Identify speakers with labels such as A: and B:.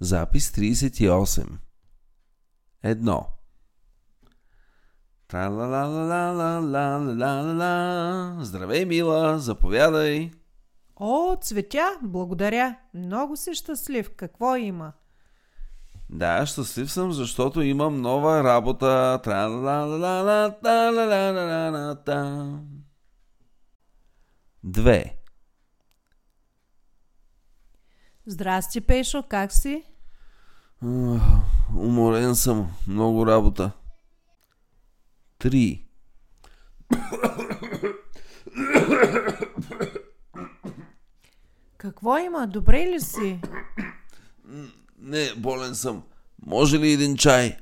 A: Запис 38 1 Здравей, мила, заповядай.
B: О, цветя, благодаря. Много си щастлив. Какво има?
A: Да, щастлив съм, защото имам нова работа. Две.
B: Здрасти, Пешо, как си?
A: Ах, Уморен съм. Много работа. Три.
B: Какво има? Добре ли си?
A: Не, болен съм. Може ли един чай?